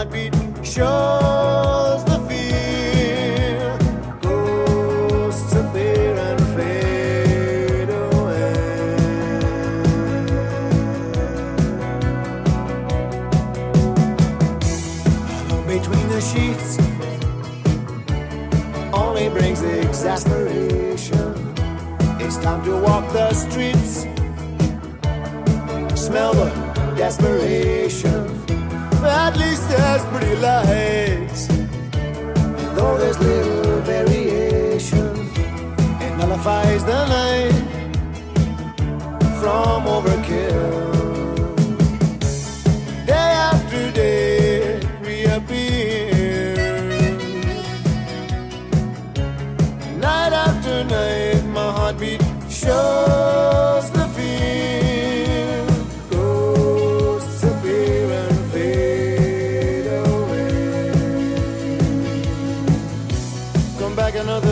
Heartbeat shows the fear. Ghosts appear and fade away. Between the sheets only brings exasperation. It's time to walk the streets, smell the desperation. At least there's pretty lights. Another